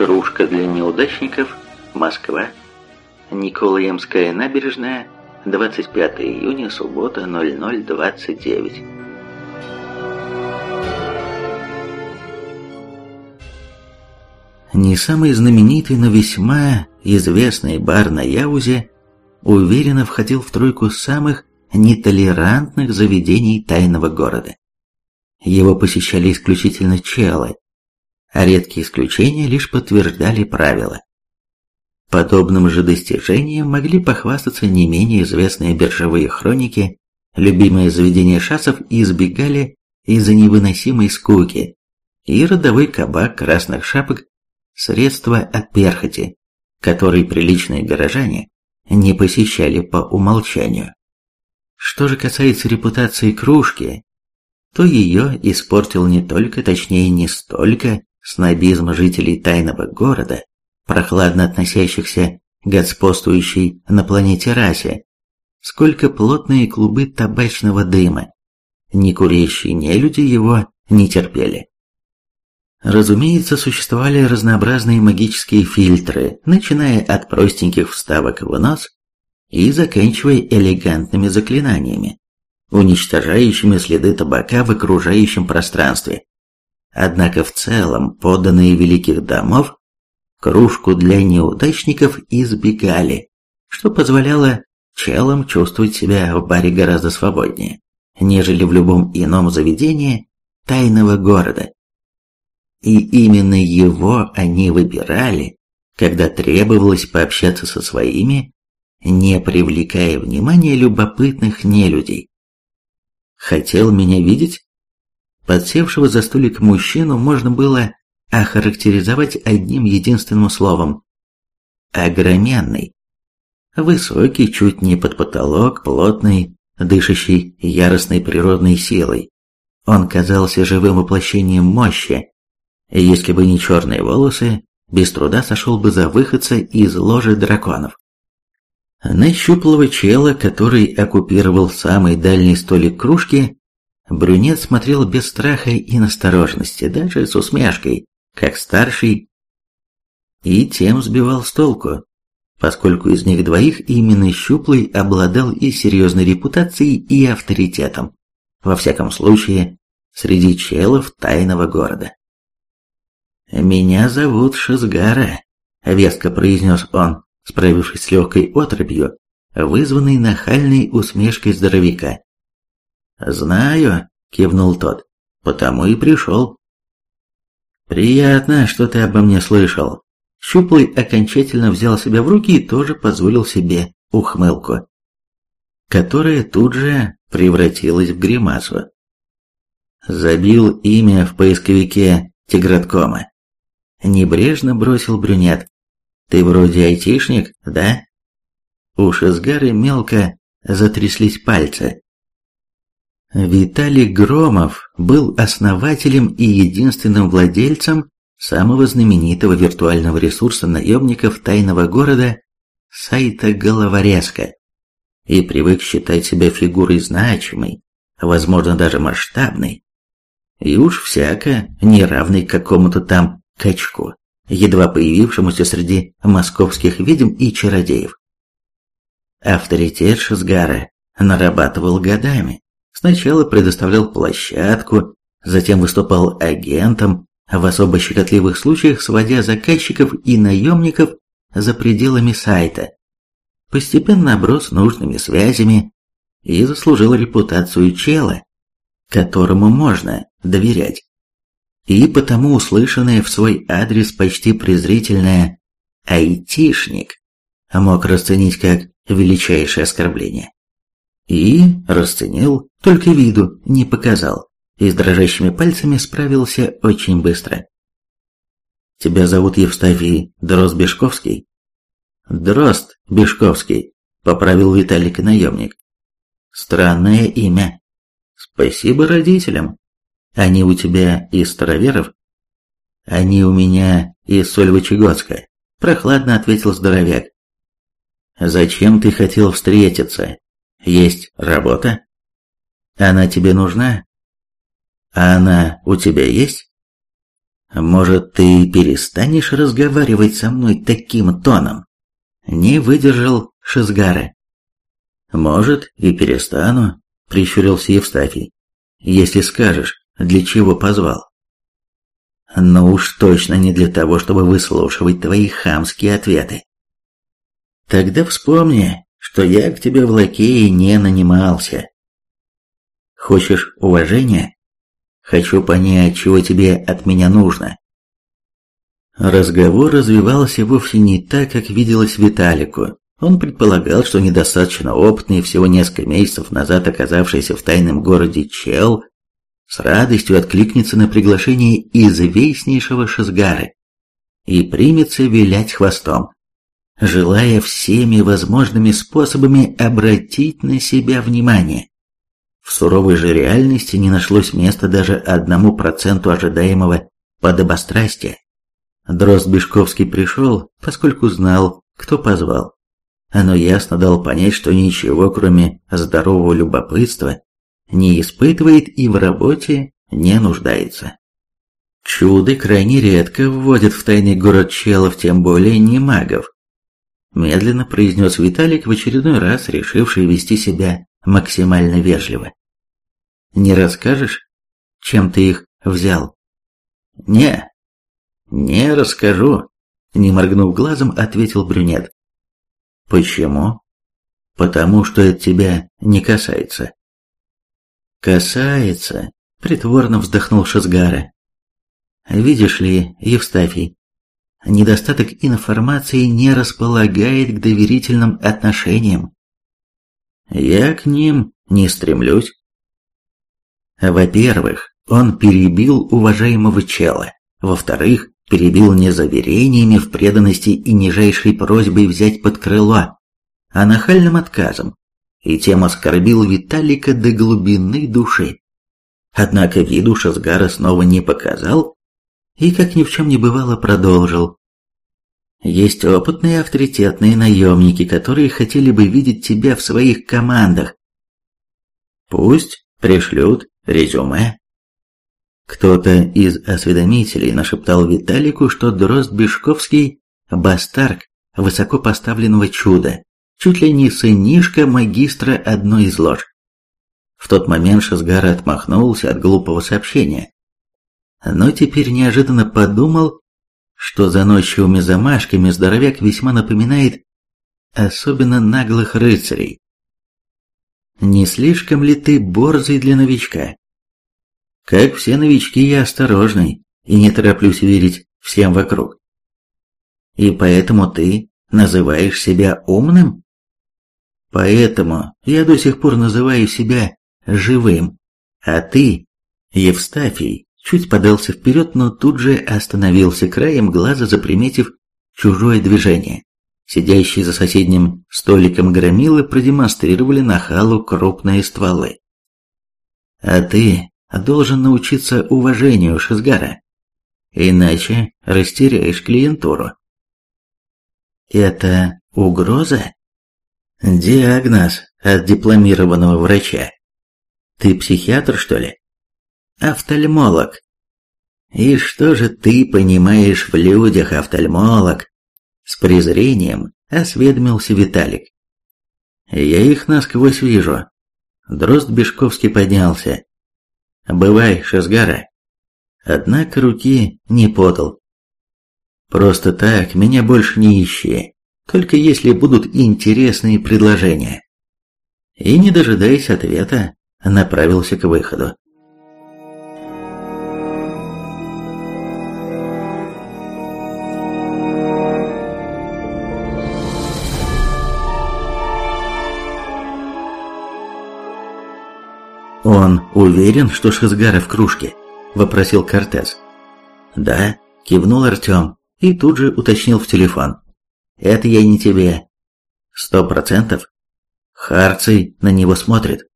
«Кружка для неудачников», Москва. Николаемская набережная, 25 июня, суббота, 0029. Не самый знаменитый, но весьма известный бар на Яузе уверенно входил в тройку самых нетолерантных заведений тайного города. Его посещали исключительно челы, а редкие исключения лишь подтверждали правила. Подобным же достижением могли похвастаться не менее известные биржевые хроники, любимые заведения шасов избегали из-за невыносимой скуки, и родовой кабак красных шапок – средства от перхоти, который приличные горожане не посещали по умолчанию. Что же касается репутации кружки, то ее испортил не только, точнее не столько, снобизм жителей тайного города, прохладно относящихся к господствующей на планете расе, сколько плотные клубы табачного дыма. Некурящие нелюди его не терпели. Разумеется, существовали разнообразные магические фильтры, начиная от простеньких вставок в нос и заканчивая элегантными заклинаниями, уничтожающими следы табака в окружающем пространстве. Однако в целом подданные великих домов кружку для неудачников избегали, что позволяло челам чувствовать себя в баре гораздо свободнее, нежели в любом ином заведении тайного города. И именно его они выбирали, когда требовалось пообщаться со своими, не привлекая внимания любопытных нелюдей. Хотел меня видеть? Подсевшего за столик мужчину можно было охарактеризовать одним единственным словом – огроменный. Высокий, чуть не под потолок, плотный, дышащий яростной природной силой. Он казался живым воплощением мощи. Если бы не черные волосы, без труда сошел бы за выходца из ложи драконов. На щуплого чела, который оккупировал самый дальний столик кружки, брюнет смотрел без страха и настороженности, даже с усмешкой, как старший, и тем сбивал с толку, поскольку из них двоих именно щуплый обладал и серьезной репутацией, и авторитетом, во всяком случае, среди челов тайного города. «Меня зовут Шизгара», — веско произнес он справившись с легкой отрыбью, вызванной нахальной усмешкой здоровяка. «Знаю», — кивнул тот, — «потому и пришел». «Приятно, что ты обо мне слышал». Щуплый окончательно взял себя в руки и тоже позволил себе ухмылку, которая тут же превратилась в гримасу. Забил имя в поисковике Тиграткома. Небрежно бросил брюнет, ты вроде айтишник, да? У Шизгары мелко затряслись пальцы. Виталий Громов был основателем и единственным владельцем самого знаменитого виртуального ресурса наемников тайного города сайта Головорезка и привык считать себя фигурой значимой, возможно даже масштабной, и уж всяко неравной какому-то там качку едва появившемуся среди московских ведьм и чародеев. Авторитет Шизгара нарабатывал годами. Сначала предоставлял площадку, затем выступал агентом, в особо щекотливых случаях сводя заказчиков и наемников за пределами сайта. Постепенно оброс нужными связями и заслужил репутацию чела, которому можно доверять и потому услышанное в свой адрес почти презрительное «айтишник» мог расценить как величайшее оскорбление. И расценил, только виду не показал, и с дрожащими пальцами справился очень быстро. «Тебя зовут Евстафий Дрозд-Бешковский?» «Дрозд Бешковский», — поправил Виталик наемник. «Странное имя. Спасибо родителям». Они у тебя из староверов? Они у меня из Сольвычегодска, прохладно ответил здоровяк. Зачем ты хотел встретиться? Есть работа? Она тебе нужна? А она у тебя есть? Может, ты перестанешь разговаривать со мной таким тоном? Не выдержал Шизгара. Может, и перестану, прищурился Евстафий. Если скажешь, для чего позвал. Но уж точно не для того, чтобы выслушивать твои хамские ответы. Тогда вспомни, что я к тебе в лакее не нанимался. Хочешь уважения? Хочу понять, чего тебе от меня нужно. Разговор развивался вовсе не так, как виделось Виталику. Он предполагал, что недостаточно опытный, всего несколько месяцев назад оказавшийся в тайном городе чел, с радостью откликнется на приглашение известнейшего Шизгары и примется вилять хвостом, желая всеми возможными способами обратить на себя внимание. В суровой же реальности не нашлось места даже одному проценту ожидаемого подобострастия. Дрозд Бешковский пришел, поскольку знал, кто позвал. Оно ясно дал понять, что ничего, кроме здорового любопытства, не испытывает и в работе не нуждается. Чуды крайне редко вводят в тайный город челов, тем более не магов. Медленно произнес Виталик, в очередной раз решивший вести себя максимально вежливо. «Не расскажешь, чем ты их взял?» «Не, не расскажу», — не моргнув глазом, ответил брюнет. «Почему?» «Потому что это тебя не касается». «Касается», — притворно вздохнул Шазгара. «Видишь ли, Евстафий, недостаток информации не располагает к доверительным отношениям. Я к ним не стремлюсь. Во-первых, он перебил уважаемого чела. Во-вторых, перебил не заверениями в преданности и нижайшей просьбой взять под крыло, а нахальным отказом, и тем оскорбил Виталика до глубины души. Однако виду Шасгара снова не показал и, как ни в чем не бывало, продолжил. Есть опытные авторитетные наемники, которые хотели бы видеть тебя в своих командах. Пусть пришлют резюме. Кто-то из осведомителей нашептал Виталику, что Дрозд Бешковский – бастарк высокопоставленного чуда, чуть ли не сынишка магистра одной из лож. В тот момент Шазгар отмахнулся от глупого сообщения. Но теперь неожиданно подумал, что заносчивыми замашками здоровяк весьма напоминает особенно наглых рыцарей. Не слишком ли ты борзый для новичка? Как все новички, я осторожный и не тороплюсь верить всем вокруг. И поэтому ты называешь себя умным? Поэтому я до сих пор называю себя живым, а ты, Евстафий, чуть подался вперед, но тут же остановился краем глаза, заприметив чужое движение. Сидящие за соседним столиком громилы продемонстрировали нахалу крупные стволы. «А ты должен научиться уважению Шизгара, иначе растеряешь клиентуру». «Это угроза?» «Диагноз от дипломированного врача. Ты психиатр, что ли?» Офтальмолог. И что же ты понимаешь в людях, офтальмолог? С презрением осведомился Виталик. Я их насквозь вижу. Дрозд Бешковский поднялся. Бывай, Шезгара. Однако руки не подал. Просто так меня больше не ищи, только если будут интересные предложения. И, не дожидаясь ответа, направился к выходу. «Он уверен, что Шизгара в кружке?» – вопросил Кортес. «Да», – кивнул Артем и тут же уточнил в телефон. «Это я не тебе». «Сто процентов?» Харций на него смотрит.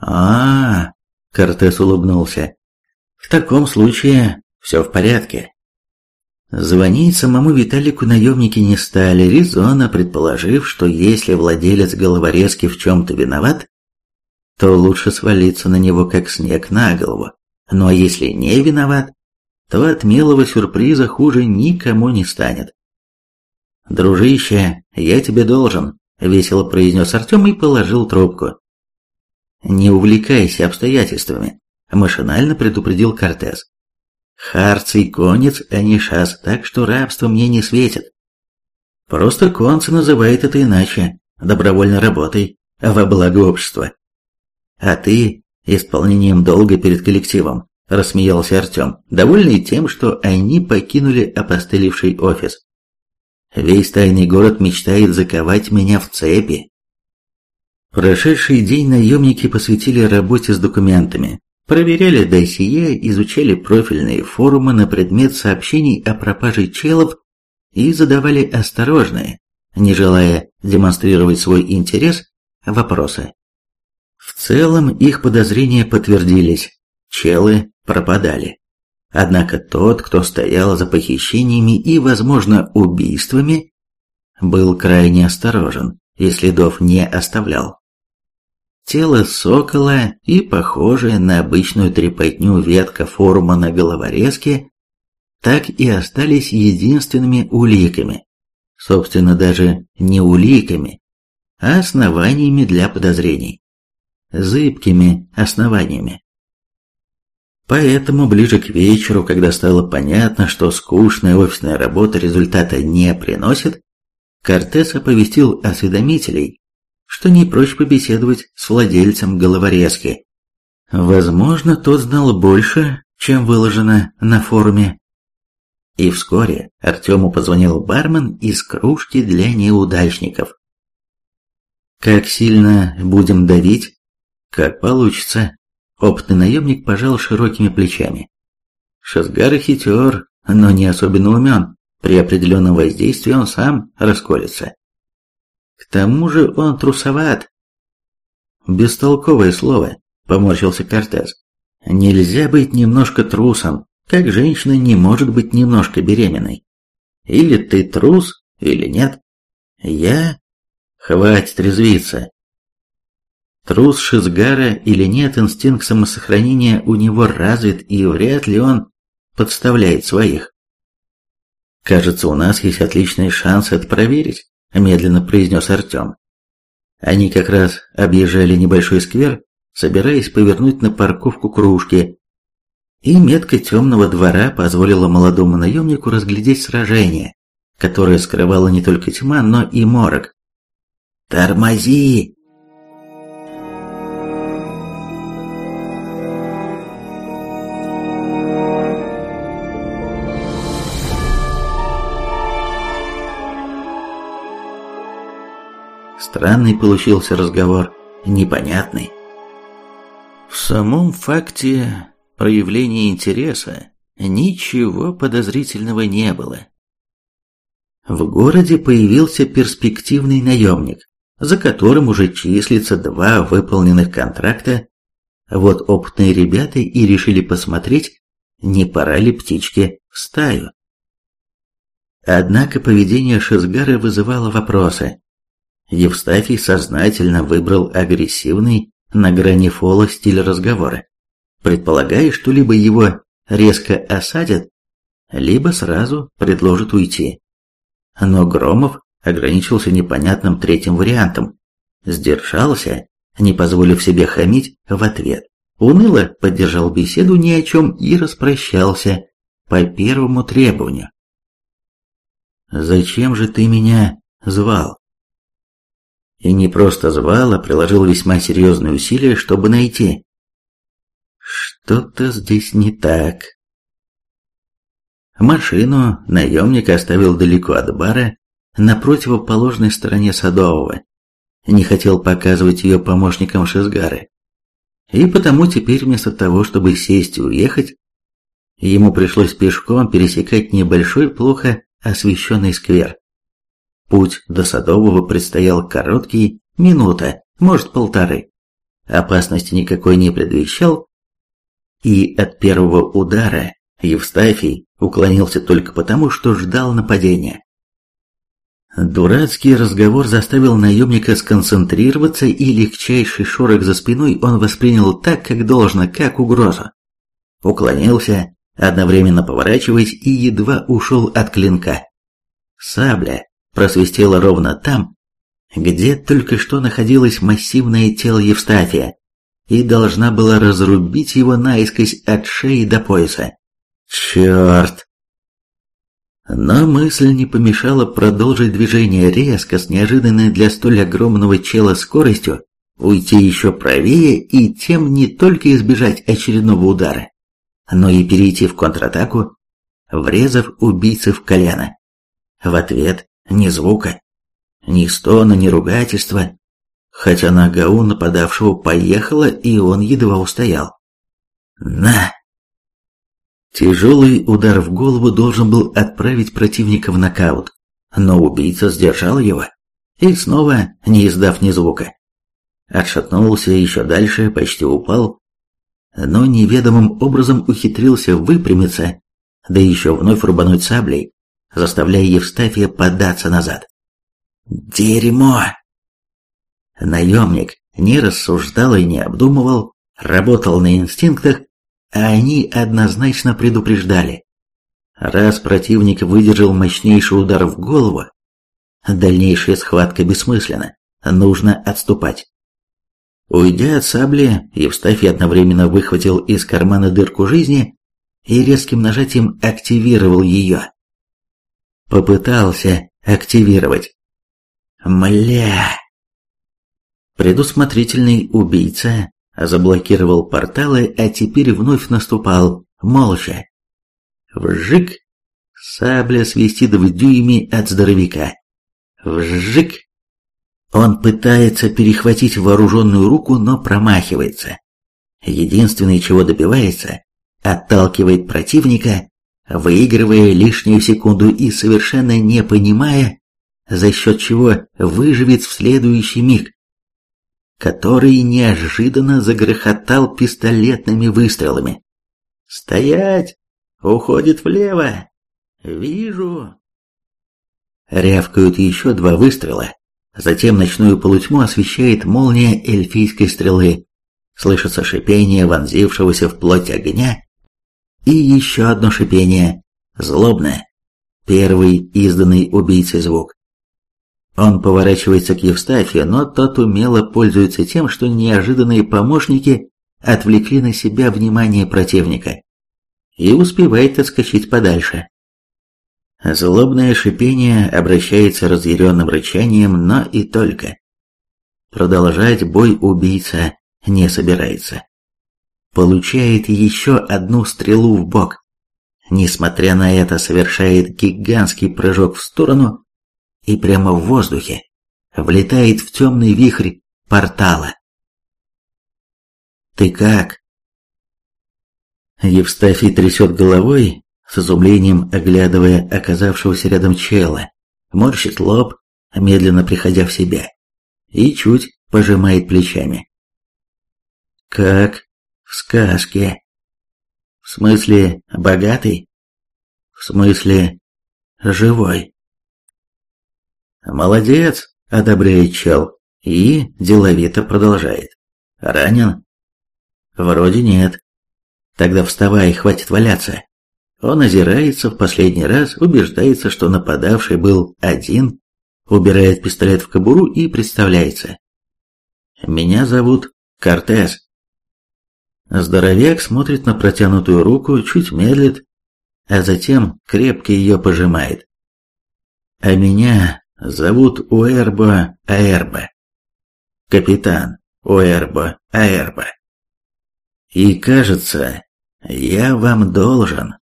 а, -а, -а Кортес улыбнулся. «В таком случае все в порядке». Звонить самому Виталику наемники не стали, резонно предположив, что если владелец головорезки в чем-то виноват, то лучше свалиться на него как снег на голову. Ну а если не виноват, то от милого сюрприза хуже никому не станет. «Дружище, я тебе должен», — весело произнес Артем и положил трубку. «Не увлекайся обстоятельствами», — машинально предупредил Кортес. «Харций конец, а не шас, так что рабство мне не светит. Просто концы называют это иначе, добровольной работой, во благо общества. А ты исполнением долга перед коллективом, рассмеялся Артем, довольный тем, что они покинули опостылевший офис. Весь тайный город мечтает заковать меня в цепи. Прошедший день наемники посвятили работе с документами, проверяли досье, изучали профильные форумы на предмет сообщений о пропаже челов и задавали осторожные, не желая демонстрировать свой интерес, вопросы. Целом их подозрения подтвердились, челы пропадали. Однако тот, кто стоял за похищениями и, возможно, убийствами, был крайне осторожен и следов не оставлял. Тело сокола и похожая на обычную трепотню ветка форума на головорезке так и остались единственными уликами. Собственно, даже не уликами, а основаниями для подозрений. Зыбкими основаниями. Поэтому ближе к вечеру, когда стало понятно, что скучная офисная работа результата не приносит, Кортес оповестил осведомителей, что не прочь побеседовать с владельцем головорезки. Возможно, тот знал больше, чем выложено на форуме. И вскоре Артему позвонил бармен из кружки для неудачников. «Как сильно будем давить?» «Как получится», Опытный наемник пожал широкими плечами. Шазгар хитер, но не особенно умен. При определенном воздействии он сам расколется. К тому же он трусоват. Бестолковое слово, поморщился Кортес. Нельзя быть немножко трусом, как женщина не может быть немножко беременной. Или ты трус, или нет. Я... Хватит резвиться. Трус Шизгара или нет, инстинкт самосохранения у него развит, и вряд ли он подставляет своих. «Кажется, у нас есть отличный шанс это проверить», – медленно произнес Артем. Они как раз объезжали небольшой сквер, собираясь повернуть на парковку кружки, и метка темного двора позволила молодому наемнику разглядеть сражение, которое скрывало не только тьма, но и морок. «Тормози!» Странный получился разговор, непонятный. В самом факте проявления интереса ничего подозрительного не было. В городе появился перспективный наемник, за которым уже числится два выполненных контракта. Вот опытные ребята и решили посмотреть, не пора ли птичке в стаю. Однако поведение Шизгара вызывало вопросы. Евстафий сознательно выбрал агрессивный, на грани фола стиль разговора, предполагая, что либо его резко осадят, либо сразу предложат уйти. Но Громов ограничился непонятным третьим вариантом, сдержался, не позволив себе хамить в ответ. Уныло поддержал беседу ни о чем и распрощался по первому требованию. «Зачем же ты меня звал?» И не просто звал, а приложил весьма серьезные усилия, чтобы найти. Что-то здесь не так. Машину наемник оставил далеко от бара, на противоположной стороне Садового. Не хотел показывать ее помощникам Шизгары. И потому теперь вместо того, чтобы сесть и уехать, ему пришлось пешком пересекать небольшой, плохо освещенный сквер. Путь до Садового предстоял короткий, минута, может полторы. Опасности никакой не предвещал, и от первого удара Евстафий уклонился только потому, что ждал нападения. Дурацкий разговор заставил наемника сконцентрироваться, и легчайший шорох за спиной он воспринял так, как должно, как угрозу. Уклонился, одновременно поворачиваясь и едва ушел от клинка. Сабля просвистела ровно там, где только что находилось массивное тело Евстафия, и должна была разрубить его наискось от шеи до пояса. Черт! Но мысль не помешала продолжить движение резко, с неожиданной для столь огромного чела скоростью, уйти еще правее и тем не только избежать очередного удара, но и перейти в контратаку, врезав убийцы в колено. В ответ ни звука, ни стона, ни ругательства, хотя нога у нападавшего поехала, и он едва устоял. «На!» Тяжелый удар в голову должен был отправить противника в нокаут, но убийца сдержал его и снова, не издав ни звука, отшатнулся еще дальше, почти упал, но неведомым образом ухитрился выпрямиться, да еще вновь рубануть саблей, заставляя Евстафия податься назад. «Дерьмо!» Наемник не рассуждал и не обдумывал, работал на инстинктах а они однозначно предупреждали. Раз противник выдержал мощнейший удар в голову, дальнейшая схватка бессмысленна, нужно отступать. Уйдя от сабли, Евстафий одновременно выхватил из кармана дырку жизни и резким нажатием активировал ее. Попытался активировать. Мля! Предусмотрительный убийца заблокировал порталы, а теперь вновь наступал, молча. Вжик! Сабля свистит в дюйме от здоровяка. Вжик! Он пытается перехватить вооруженную руку, но промахивается. Единственное, чего добивается, отталкивает противника, выигрывая лишнюю секунду и совершенно не понимая, за счет чего выживет в следующий миг который неожиданно загрохотал пистолетными выстрелами. «Стоять! Уходит влево! Вижу!» Рявкают еще два выстрела. Затем ночную полутьму освещает молния эльфийской стрелы. Слышится шипение вонзившегося в плоть огня. И еще одно шипение, злобное. Первый изданный убийцей звук. Он поворачивается к Евстафию, но тот умело пользуется тем, что неожиданные помощники отвлекли на себя внимание противника и успевает отскочить подальше. Злобное шипение обращается разъяренным рычанием, но и только. Продолжать бой убийца не собирается. Получает еще одну стрелу в бок. Несмотря на это, совершает гигантский прыжок в сторону и прямо в воздухе влетает в темный вихрь портала. «Ты как?» Евстафий трясет головой, с изумлением оглядывая оказавшегося рядом чела, морщит лоб, медленно приходя в себя, и чуть пожимает плечами. «Как сказке?» «В смысле, богатый?» «В смысле, живой?» «Молодец!» – одобряет чел и деловито продолжает. «Ранен?» «Вроде нет». «Тогда вставай, хватит валяться». Он озирается в последний раз, убеждается, что нападавший был один, убирает пистолет в кобуру и представляется. «Меня зовут Кортес». Здоровяк смотрит на протянутую руку, чуть медлит, а затем крепко ее пожимает. «А меня Зовут Уэрбо Аэрбо. Капитан Уэрбо Аэрбо. И кажется, я вам должен